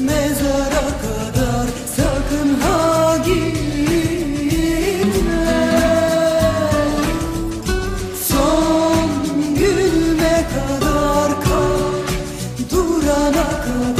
Mezara kadar sakın ha gitme Son günüme kadar kal Durana kadar.